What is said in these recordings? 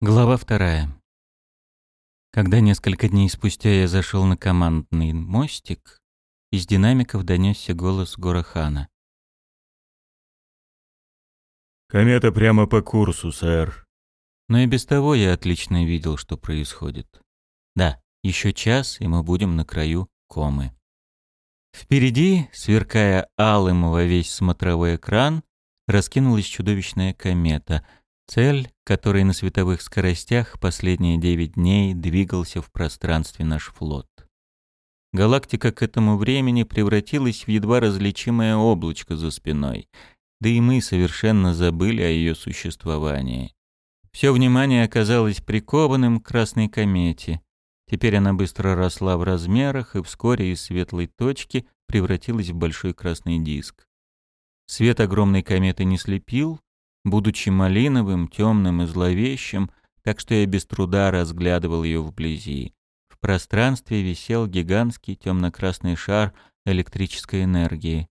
Глава вторая. Когда несколько дней спустя я зашел на командный мостик, из динамиков донесся голос Горахана. «Комета прямо по курсу, сэр». Но и без того я отлично видел, что происходит. Да, еще час, и мы будем на краю комы. Впереди, сверкая алым во весь смотровой экран, раскинулась чудовищная комета — Цель, которой на световых скоростях последние девять дней двигался в пространстве наш флот. Галактика к этому времени превратилась в едва различимое облачко за спиной, да и мы совершенно забыли о ее существовании. Все внимание оказалось прикованным к красной комете. Теперь она быстро росла в размерах и вскоре из светлой точки превратилась в большой красный диск. Свет огромной кометы не слепил, будучи малиновым, темным и зловещим, так что я без труда разглядывал ее вблизи. В пространстве висел гигантский темно-красный шар электрической энергии.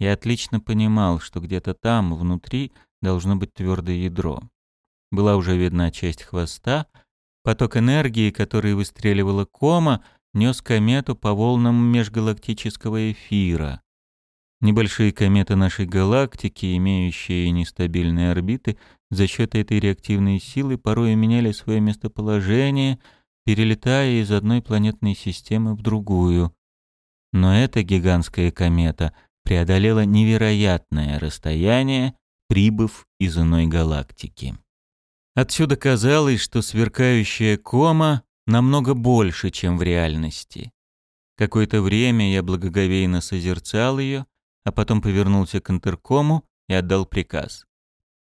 Я отлично понимал, что где-то там, внутри, должно быть твердое ядро. Была уже видна часть хвоста. Поток энергии, который выстреливала кома, нес комету по волнам межгалактического эфира. Небольшие кометы нашей галактики, имеющие нестабильные орбиты, за счет этой реактивной силы порой меняли свое местоположение, перелетая из одной планетной системы в другую. Но эта гигантская комета преодолела невероятное расстояние, прибыв из иной галактики. Отсюда казалось, что сверкающая кома намного больше, чем в реальности. Какое-то время я благоговейно созерцал ее, а потом повернулся к интеркому и отдал приказ.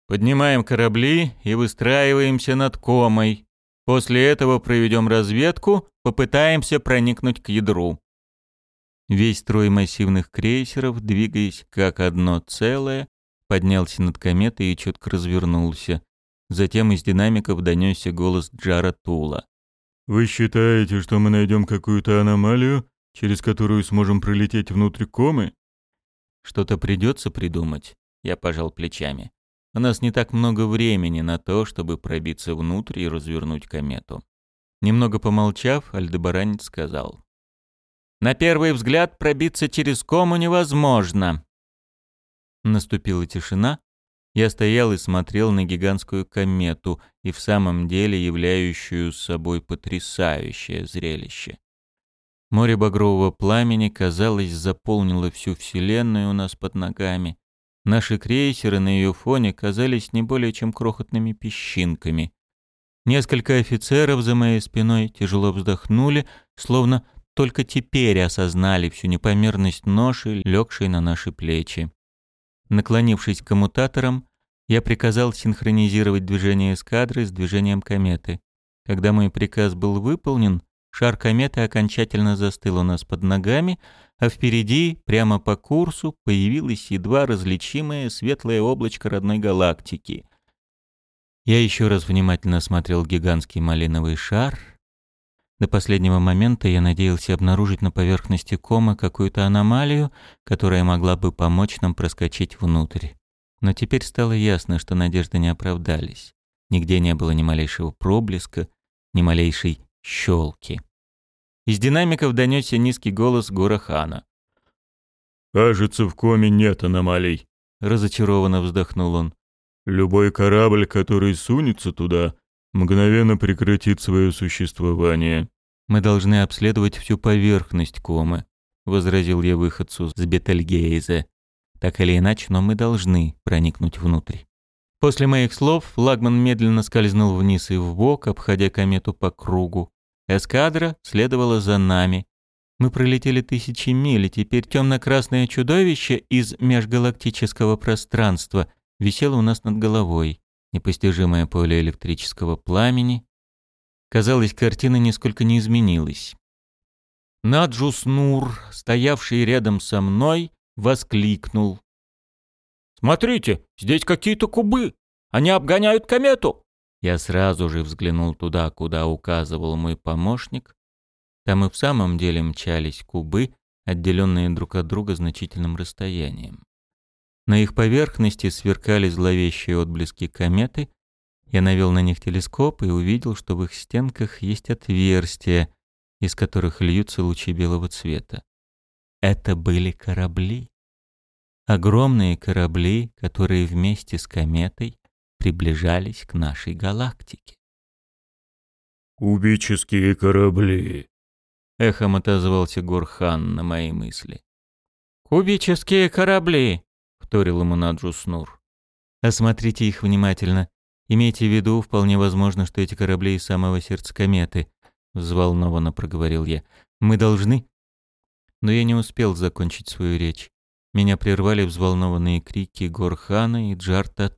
«Поднимаем корабли и выстраиваемся над комой. После этого проведем разведку, попытаемся проникнуть к ядру». Весь строй массивных крейсеров, двигаясь как одно целое, поднялся над кометой и четко развернулся. Затем из динамиков донесся голос Джара Тула. «Вы считаете, что мы найдем какую-то аномалию, через которую сможем пролететь внутрь комы?» Что-то придется придумать, я пожал плечами. У нас не так много времени на то, чтобы пробиться внутрь и развернуть комету. Немного помолчав, Альдебаранец сказал. «На первый взгляд пробиться через кому невозможно». Наступила тишина. Я стоял и смотрел на гигантскую комету, и в самом деле являющую собой потрясающее зрелище. Море багрового пламени, казалось, заполнило всю Вселенную у нас под ногами. Наши крейсеры на ее фоне казались не более чем крохотными песчинками. Несколько офицеров за моей спиной тяжело вздохнули, словно только теперь осознали всю непомерность ноши, легшей на наши плечи. Наклонившись к коммутаторам, я приказал синхронизировать движение эскадры с движением кометы. Когда мой приказ был выполнен, Шар кометы окончательно застыл у нас под ногами, а впереди, прямо по курсу, появилось едва различимое светлое облачко родной галактики. Я еще раз внимательно осмотрел гигантский малиновый шар. До последнего момента я надеялся обнаружить на поверхности кома какую-то аномалию, которая могла бы помочь нам проскочить внутрь. Но теперь стало ясно, что надежды не оправдались. Нигде не было ни малейшего проблеска, ни малейшей щелки. Из динамиков донесся низкий голос Гурахана. «Кажется, в коме нет аномалий», — разочарованно вздохнул он. «Любой корабль, который сунется туда, мгновенно прекратит свое существование». «Мы должны обследовать всю поверхность комы», — возразил я выходцу с Бетельгейзе. «Так или иначе, но мы должны проникнуть внутрь». После моих слов флагман медленно скользнул вниз и вбок, обходя комету по кругу. Эскадра следовала за нами. Мы пролетели тысячи миль, и теперь темно-красное чудовище из межгалактического пространства висело у нас над головой. Непостижимое поле электрического пламени. Казалось, картина нисколько не изменилась. Наджус Нур, стоявший рядом со мной, воскликнул. «Смотрите, здесь какие-то кубы! Они обгоняют комету!» Я сразу же взглянул туда, куда указывал мой помощник. Там и в самом деле мчались кубы, отделенные друг от друга значительным расстоянием. На их поверхности сверкали зловещие отблески кометы, Я навел на них телескоп и увидел, что в их стенках есть отверстия, из которых льются лучи белого цвета. Это были корабли. Огромные корабли, которые вместе с кометой приближались к нашей галактике. «Кубические корабли», — эхом отозвался Горхан на мои мысли. «Кубические корабли», — вторил ему Наджус Нур. «Осмотрите их внимательно. Имейте в виду, вполне возможно, что эти корабли из самого сердца кометы», — взволнованно проговорил я. «Мы должны...» Но я не успел закончить свою речь. Меня прервали взволнованные крики Горхана и Джарта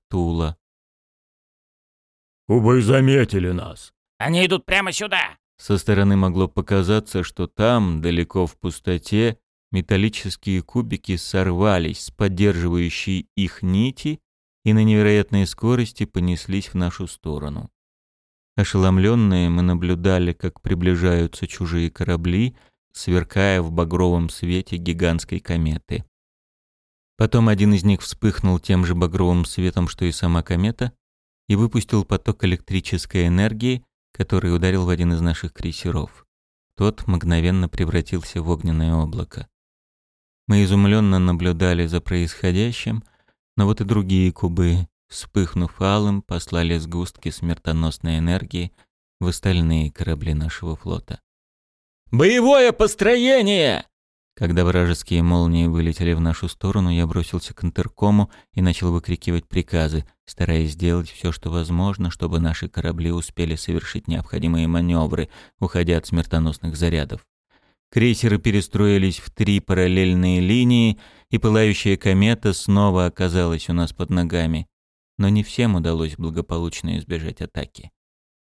«Кубы заметили нас!» Они идут прямо сюда!» Со стороны могло показаться, что там, далеко в пустоте, металлические кубики сорвались с поддерживающей их нити и на невероятной скорости понеслись в нашу сторону. Ошеломленные мы наблюдали, как приближаются чужие корабли, сверкая в багровом свете гигантской кометы. Потом один из них вспыхнул тем же багровым светом, что и сама комета, и выпустил поток электрической энергии, который ударил в один из наших крейсеров. Тот мгновенно превратился в огненное облако. Мы изумленно наблюдали за происходящим, но вот и другие кубы, вспыхнув алым, послали сгустки смертоносной энергии в остальные корабли нашего флота. «Боевое построение!» Когда вражеские молнии вылетели в нашу сторону, я бросился к интеркому и начал выкрикивать приказы, стараясь сделать все, что возможно, чтобы наши корабли успели совершить необходимые маневры, уходя от смертоносных зарядов. Крейсеры перестроились в три параллельные линии, и пылающая комета снова оказалась у нас под ногами. Но не всем удалось благополучно избежать атаки.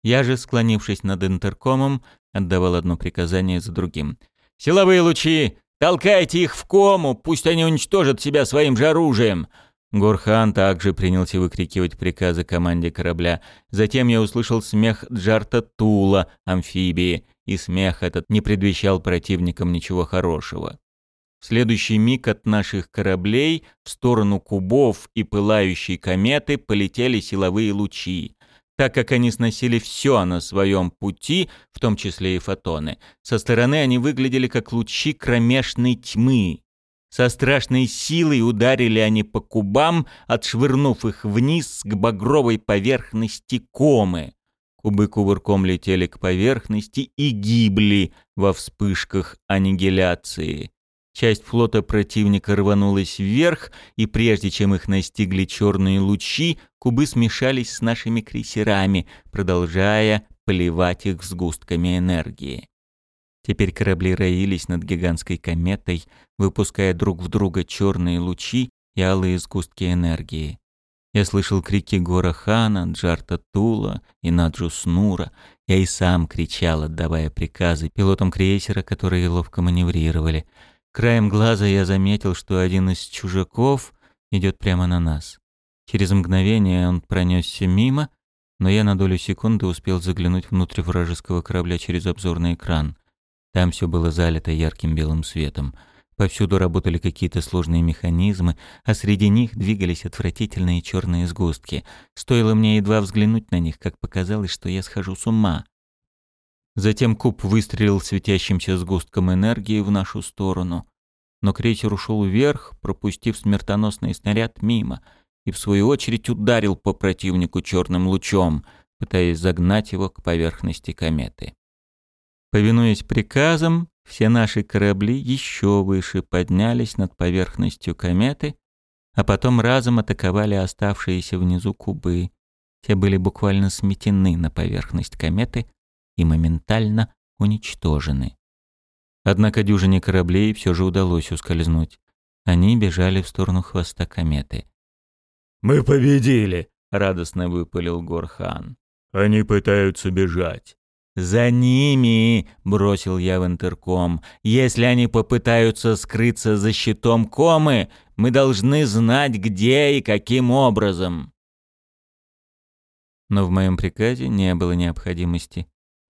Я же, склонившись над интеркомом, отдавал одно приказание за другим. «Силовые лучи! Толкайте их в кому, пусть они уничтожат себя своим же оружием!» Горхан также принялся выкрикивать приказы команде корабля. Затем я услышал смех Джарта Тула, амфибии, и смех этот не предвещал противникам ничего хорошего. В следующий миг от наших кораблей в сторону кубов и пылающей кометы полетели силовые лучи. Так как они сносили все на своем пути, в том числе и фотоны, со стороны они выглядели как лучи кромешной тьмы. Со страшной силой ударили они по кубам, отшвырнув их вниз к багровой поверхности комы. Кубы кувырком летели к поверхности и гибли во вспышках аннигиляции. Часть флота противника рванулась вверх, и прежде чем их настигли черные лучи, кубы смешались с нашими крейсерами, продолжая поливать их сгустками энергии. Теперь корабли роились над гигантской кометой, выпуская друг в друга черные лучи и алые сгустки энергии. Я слышал крики Гора Хана, Джарта Тула и Наджу Снура. Я и сам кричал, отдавая приказы пилотам крейсера, которые ловко маневрировали — Краем глаза я заметил, что один из чужаков идет прямо на нас. Через мгновение он пронесся мимо, но я на долю секунды успел заглянуть внутрь вражеского корабля через обзорный экран. Там все было залито ярким белым светом. Повсюду работали какие-то сложные механизмы, а среди них двигались отвратительные черные сгустки. Стоило мне едва взглянуть на них, как показалось, что я схожу с ума. Затем куб выстрелил светящимся сгустком энергии в нашу сторону. Но крейсер ушел вверх, пропустив смертоносный снаряд мимо, и в свою очередь ударил по противнику черным лучом, пытаясь загнать его к поверхности кометы. Повинуясь приказам, все наши корабли еще выше поднялись над поверхностью кометы, а потом разом атаковали оставшиеся внизу кубы. Те были буквально сметены на поверхность кометы, и моментально уничтожены. Однако дюжине кораблей все же удалось ускользнуть. Они бежали в сторону хвоста кометы. «Мы победили!» — радостно выпалил Горхан. «Они пытаются бежать». «За ними!» — бросил я в интерком. «Если они попытаются скрыться за щитом комы, мы должны знать, где и каким образом». Но в моем приказе не было необходимости.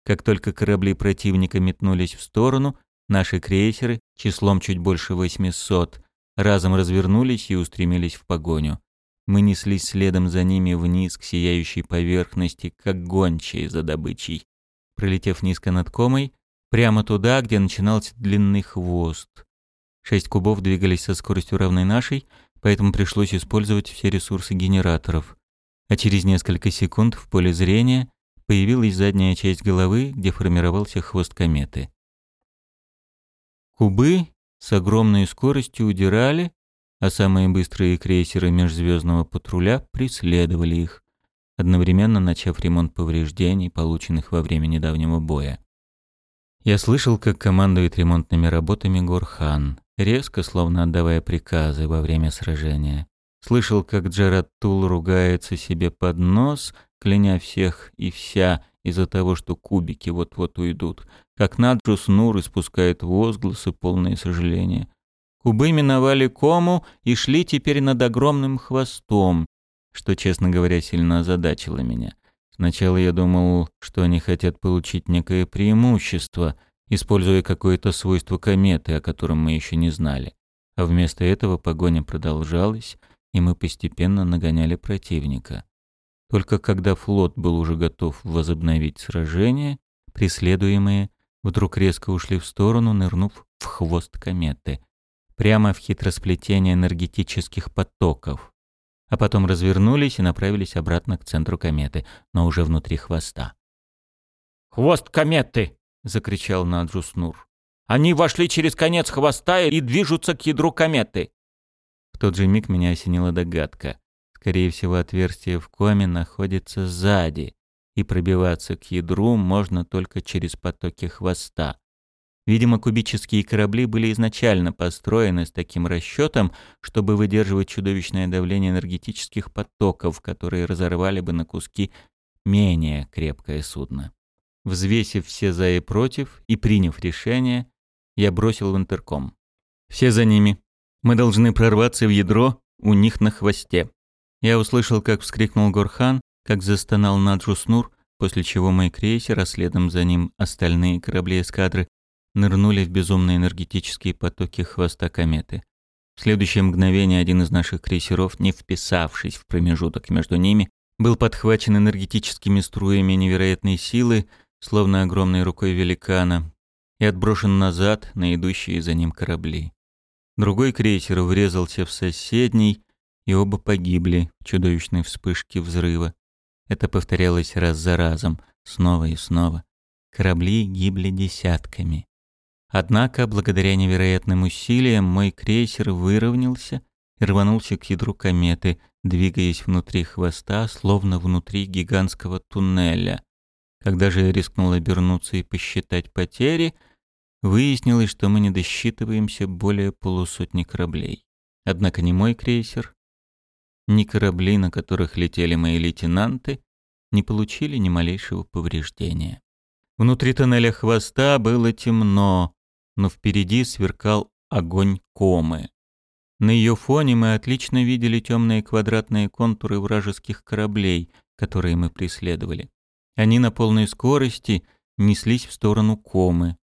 Как только корабли противника метнулись в сторону, наши крейсеры, числом чуть больше 800, разом развернулись и устремились в погоню. Мы неслись следом за ними вниз к сияющей поверхности, как гончие за добычей. Пролетев низко над комой, прямо туда, где начинался длинный хвост. Шесть кубов двигались со скоростью равной нашей, поэтому пришлось использовать все ресурсы генераторов. А через несколько секунд в поле зрения появилась задняя часть головы, где формировался хвост кометы. Кубы с огромной скоростью удирали, а самые быстрые крейсеры межзвездного патруля преследовали их, одновременно начав ремонт повреждений, полученных во время недавнего боя. Я слышал, как командует ремонтными работами Горхан, резко, словно отдавая приказы во время сражения. Слышал, как Джарат Тул ругается себе под нос, кляня всех и вся из-за того, что кубики вот-вот уйдут, как Наджус Нур испускает возгласы, полные сожаления. Кубы миновали кому и шли теперь над огромным хвостом, что, честно говоря, сильно озадачило меня. Сначала я думал, что они хотят получить некое преимущество, используя какое-то свойство кометы, о котором мы еще не знали. А вместо этого погоня продолжалась, и мы постепенно нагоняли противника. Только когда флот был уже готов возобновить сражение, преследуемые вдруг резко ушли в сторону, нырнув в хвост кометы, прямо в хитросплетение энергетических потоков, а потом развернулись и направились обратно к центру кометы, но уже внутри хвоста. «Хвост кометы!» — закричал Наджус Нур. «Они вошли через конец хвоста и движутся к ядру кометы!» В тот же миг меня осенила догадка. Скорее всего, отверстие в коме находится сзади, и пробиваться к ядру можно только через потоки хвоста. Видимо, кубические корабли были изначально построены с таким расчетом, чтобы выдерживать чудовищное давление энергетических потоков, которые разорвали бы на куски менее крепкое судно. Взвесив все за и против и приняв решение, я бросил в интерком. «Все за ними. Мы должны прорваться в ядро у них на хвосте». Я услышал, как вскрикнул Горхан, как застонал Наджуснур, после чего мой крейсер, а следом за ним остальные корабли эскадры, нырнули в безумные энергетические потоки хвоста кометы. В следующее мгновение один из наших крейсеров, не вписавшись в промежуток между ними, был подхвачен энергетическими струями невероятной силы, словно огромной рукой великана, и отброшен назад на идущие за ним корабли. Другой крейсер врезался в соседний, и оба погибли в чудовищной вспышке взрыва. Это повторялось раз за разом, снова и снова. Корабли гибли десятками. Однако, благодаря невероятным усилиям, мой крейсер выровнялся и рванулся к ядру кометы, двигаясь внутри хвоста, словно внутри гигантского туннеля. Когда же я рискнул обернуться и посчитать потери, выяснилось, что мы не досчитываемся более полусотни кораблей. Однако ни мой крейсер, ни корабли, на которых летели мои лейтенанты, не получили ни малейшего повреждения. Внутри тоннеля хвоста было темно, но впереди сверкал огонь комы. На ее фоне мы отлично видели темные квадратные контуры вражеских кораблей, которые мы преследовали. Они на полной скорости неслись в сторону комы.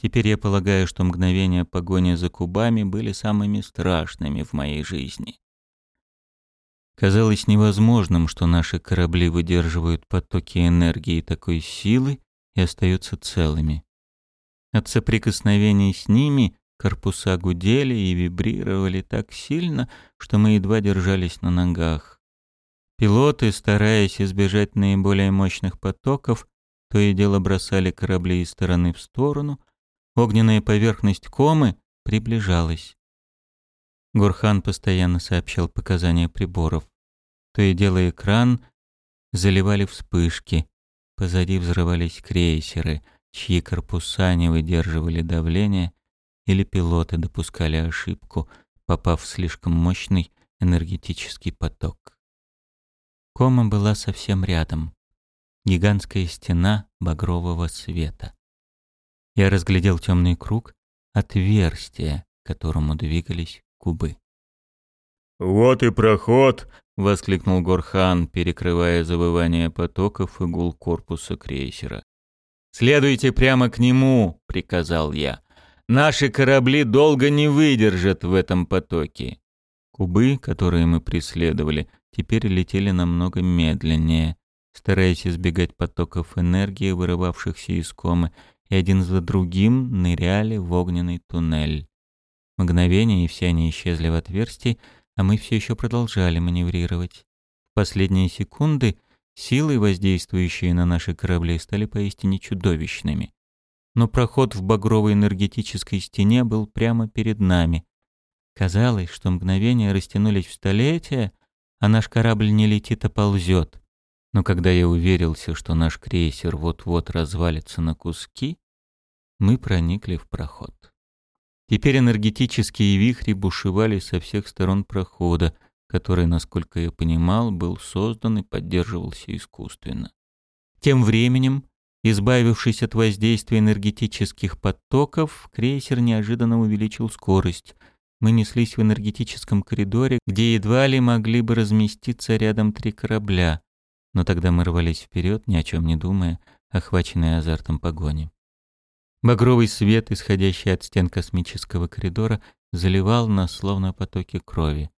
Теперь я полагаю, что мгновения погони за кубами были самыми страшными в моей жизни. Казалось невозможным, что наши корабли выдерживают потоки энергии такой силы и остаются целыми. От соприкосновений с ними корпуса гудели и вибрировали так сильно, что мы едва держались на ногах. Пилоты, стараясь избежать наиболее мощных потоков, то и дело бросали корабли из стороны в сторону. Огненная поверхность комы приближалась. Гурхан постоянно сообщал показания приборов. То и дело экран заливали вспышки. Позади взрывались крейсеры — чьи корпуса не выдерживали давления, или пилоты допускали ошибку, попав в слишком мощный энергетический поток. Кома была совсем рядом. Гигантская стена багрового света. Я разглядел темный круг, отверстие, к которому двигались кубы. «Вот и проход!» — воскликнул Горхан, перекрывая завывание потоков и гул корпуса крейсера. «Следуйте прямо к нему», — приказал я. «Наши корабли долго не выдержат в этом потоке». Кубы, которые мы преследовали, теперь летели намного медленнее, стараясь избегать потоков энергии, вырывавшихся из комы, и один за другим ныряли в огненный туннель. Мгновение, и все они исчезли в отверстии, а мы все еще продолжали маневрировать. В последние секунды силы, воздействующие на наши корабли, стали поистине чудовищными. Но проход в багровой энергетической стене был прямо перед нами. Казалось, что мгновения растянулись в столетия, а наш корабль не летит, а ползет. Но когда я уверился, что наш крейсер вот-вот развалится на куски, мы проникли в проход. Теперь энергетические вихри бушевали со всех сторон прохода, который, насколько я понимал, был создан и поддерживался искусственно. Тем временем, избавившись от воздействия энергетических потоков, крейсер неожиданно увеличил скорость. Мы неслись в энергетическом коридоре, где едва ли могли бы разместиться рядом три корабля. Но тогда мы рвались вперед, ни о чем не думая, охваченные азартом погони. Багровый свет, исходящий от стен космического коридора, заливал нас словно потоки крови.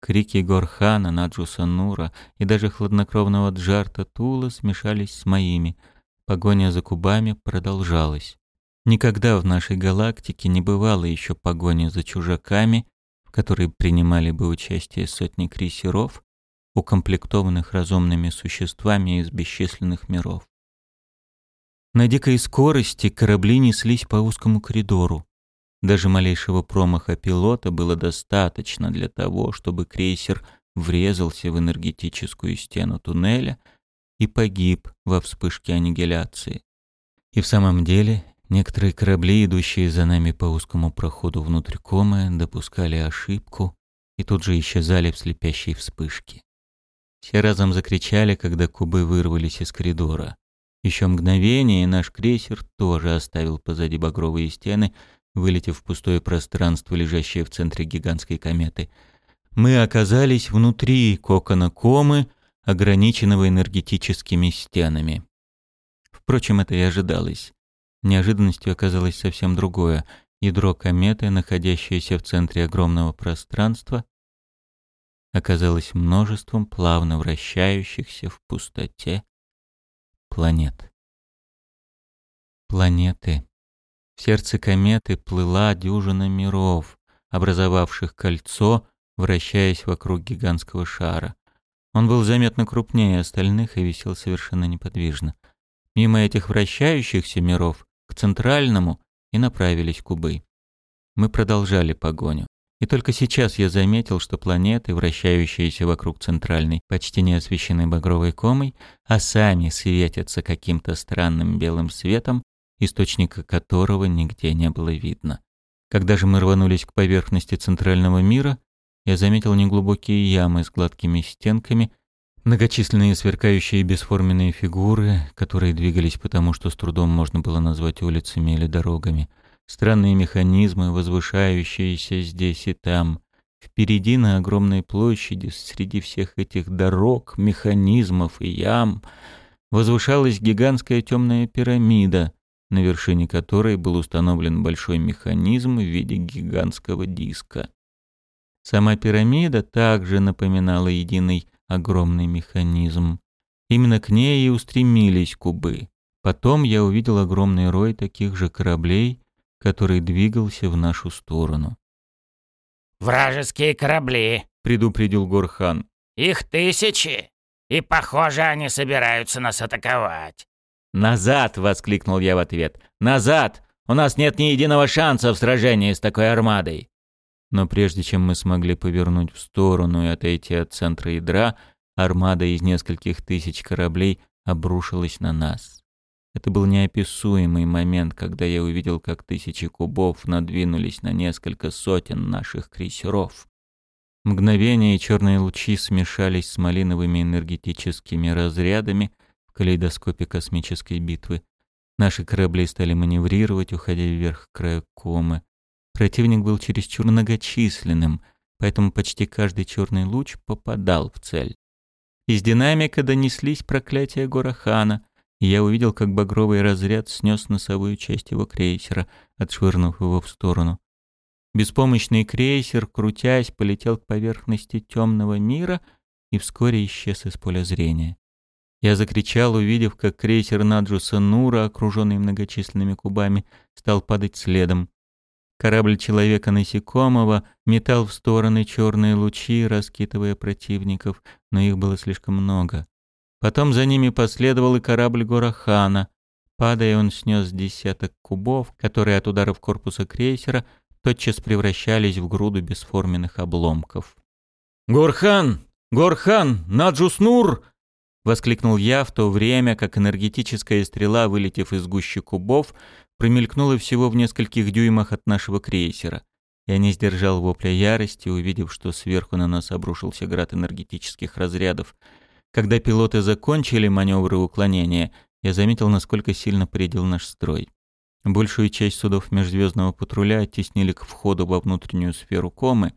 Крики Горхана, Наджуса Нура и даже хладнокровного Джарта Тула смешались с моими. Погоня за кубами продолжалась. Никогда в нашей галактике не бывало еще погони за чужаками, в которой принимали бы участие сотни крейсеров, укомплектованных разумными существами из бесчисленных миров. На дикой скорости корабли неслись по узкому коридору. Даже малейшего промаха пилота было достаточно для того, чтобы крейсер врезался в энергетическую стену туннеля и погиб во вспышке аннигиляции. И в самом деле некоторые корабли, идущие за нами по узкому проходу внутрь комы, допускали ошибку и тут же исчезали в слепящей вспышке. Все разом закричали, когда кубы вырвались из коридора. Еще мгновение, и наш крейсер тоже оставил позади багровые стены, вылетев в пустое пространство, лежащее в центре гигантской кометы. Мы оказались внутри кокона комы, ограниченного энергетическими стенами. Впрочем, это и ожидалось. Неожиданностью оказалось совсем другое. Ядро кометы, находящееся в центре огромного пространства, оказалось множеством плавно вращающихся в пустоте планет. Планеты. В сердце кометы плыла дюжина миров, образовавших кольцо, вращаясь вокруг гигантского шара. Он был заметно крупнее остальных и висел совершенно неподвижно. Мимо этих вращающихся миров к центральному и направились кубы. Мы продолжали погоню. И только сейчас я заметил, что планеты, вращающиеся вокруг центральной, почти не освещены багровой комой, а сами светятся каким-то странным белым светом, источника которого нигде не было видно. Когда же мы рванулись к поверхности центрального мира, я заметил неглубокие ямы с гладкими стенками, многочисленные сверкающие бесформенные фигуры, которые двигались потому, что с трудом можно было назвать улицами или дорогами — странные механизмы, возвышающиеся здесь и там. Впереди на огромной площади, среди всех этих дорог, механизмов и ям, возвышалась гигантская темная пирамида, на вершине которой был установлен большой механизм в виде гигантского диска. Сама пирамида также напоминала единый огромный механизм. Именно к ней и устремились кубы. Потом я увидел огромный рой таких же кораблей, который двигался в нашу сторону. «Вражеские корабли», — предупредил Горхан. «Их тысячи, и, похоже, они собираются нас атаковать». «Назад!» — воскликнул я в ответ. «Назад! У нас нет ни единого шанса в сражении с такой армадой!» Но прежде чем мы смогли повернуть в сторону и отойти от центра ядра, армада из нескольких тысяч кораблей обрушилась на нас. Это был неописуемый момент, когда я увидел, как тысячи кубов надвинулись на несколько сотен наших крейсеров. Мгновение и черные лучи смешались с малиновыми энергетическими разрядами в калейдоскопе космической битвы. Наши корабли стали маневрировать, уходя вверх к краю комы. Противник был чересчур многочисленным, поэтому почти каждый черный луч попадал в цель. Из динамика донеслись проклятия Горахана — и я увидел, как багровый разряд снес носовую часть его крейсера, отшвырнув его в сторону. Беспомощный крейсер, крутясь, полетел к поверхности темного мира и вскоре исчез из поля зрения. Я закричал, увидев, как крейсер Наджуса Нура, окруженный многочисленными кубами, стал падать следом. Корабль человека-насекомого метал в стороны черные лучи, раскидывая противников, но их было слишком много. Потом за ними последовал и корабль Горахана. Падая, он снес десяток кубов, которые от ударов корпуса крейсера тотчас превращались в груду бесформенных обломков. «Горхан! Горхан! Наджуснур!» — воскликнул я в то время, как энергетическая стрела, вылетев из гущи кубов, промелькнула всего в нескольких дюймах от нашего крейсера. Я не сдержал вопля ярости, увидев, что сверху на нас обрушился град энергетических разрядов. Когда пилоты закончили маневры уклонения, я заметил, насколько сильно предел наш строй. Большую часть судов межзвездного патруля оттеснили к входу во внутреннюю сферу комы,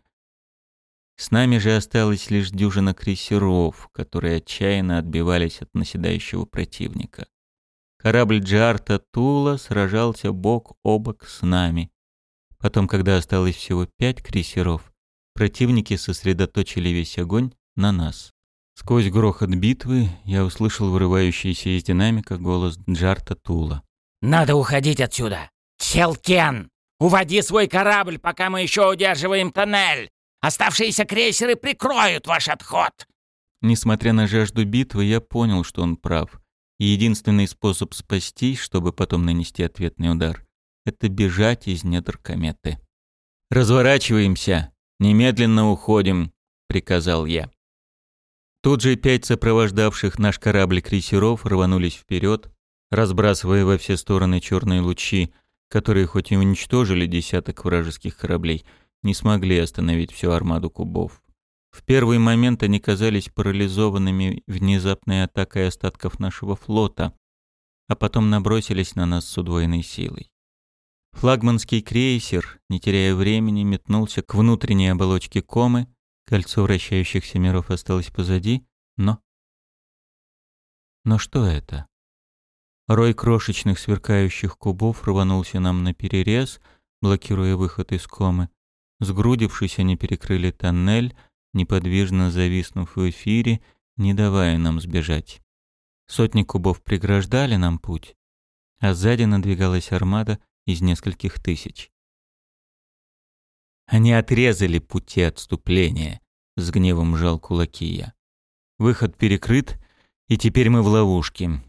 с нами же осталась лишь дюжина крейсеров, которые отчаянно отбивались от наседающего противника. Корабль Джарта Тула сражался бок о бок с нами. Потом, когда осталось всего пять крейсеров, противники сосредоточили весь огонь на нас. Сквозь грохот битвы я услышал вырывающийся из динамика голос Джарта Тула. «Надо уходить отсюда! Челкен! Уводи свой корабль, пока мы еще удерживаем тоннель! Оставшиеся крейсеры прикроют ваш отход!» Несмотря на жажду битвы, я понял, что он прав. И единственный способ спастись, чтобы потом нанести ответный удар, это бежать из недр кометы. «Разворачиваемся! Немедленно уходим!» — приказал я. Тут же пять сопровождавших наш корабль крейсеров рванулись вперед, разбрасывая во все стороны черные лучи, которые хоть и уничтожили десяток вражеских кораблей, не смогли остановить всю армаду кубов. В первый момент они казались парализованными внезапной атакой остатков нашего флота, а потом набросились на нас с удвоенной силой. Флагманский крейсер, не теряя времени, метнулся к внутренней оболочке комы, кольцо вращающихся миров осталось позади, но... Но что это? Рой крошечных сверкающих кубов рванулся нам на перерез, блокируя выход из комы. Сгрудившись, они перекрыли тоннель, неподвижно зависнув в эфире, не давая нам сбежать. Сотни кубов преграждали нам путь, а сзади надвигалась армада из нескольких тысяч. Они отрезали пути отступления, с гневом жал кулаки я. Выход перекрыт, и теперь мы в ловушке.